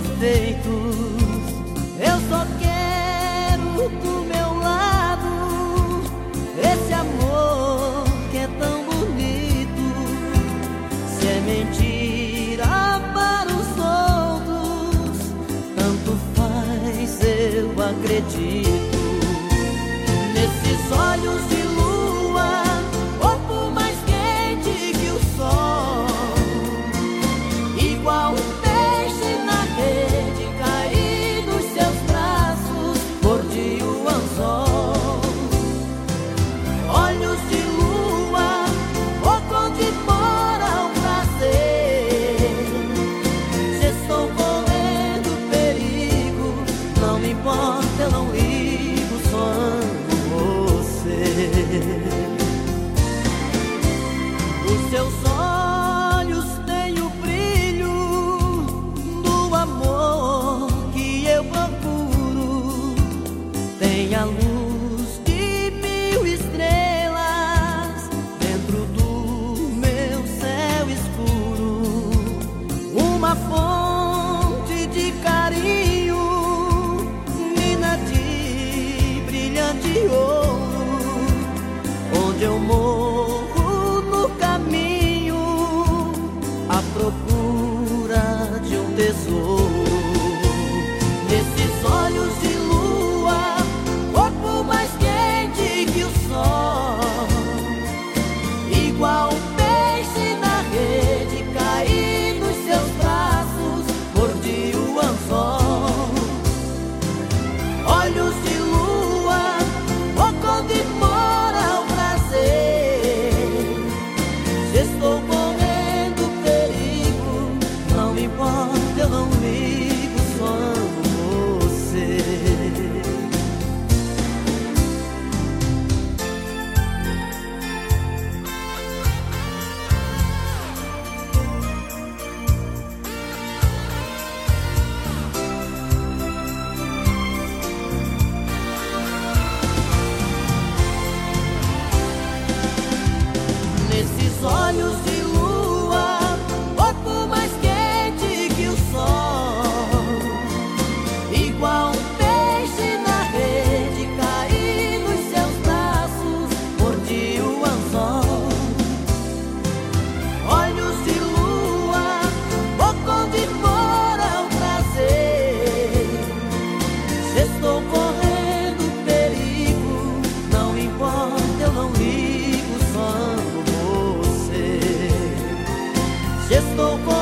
defeitos. Eu só quero do meu lado esse amor que é tão bonito. Se é mentira para os outros, tanto faz, eu acredito. Nesses olhos de me importa, eu não ligo, só amo você. Os seus olhos mina de olhos si esto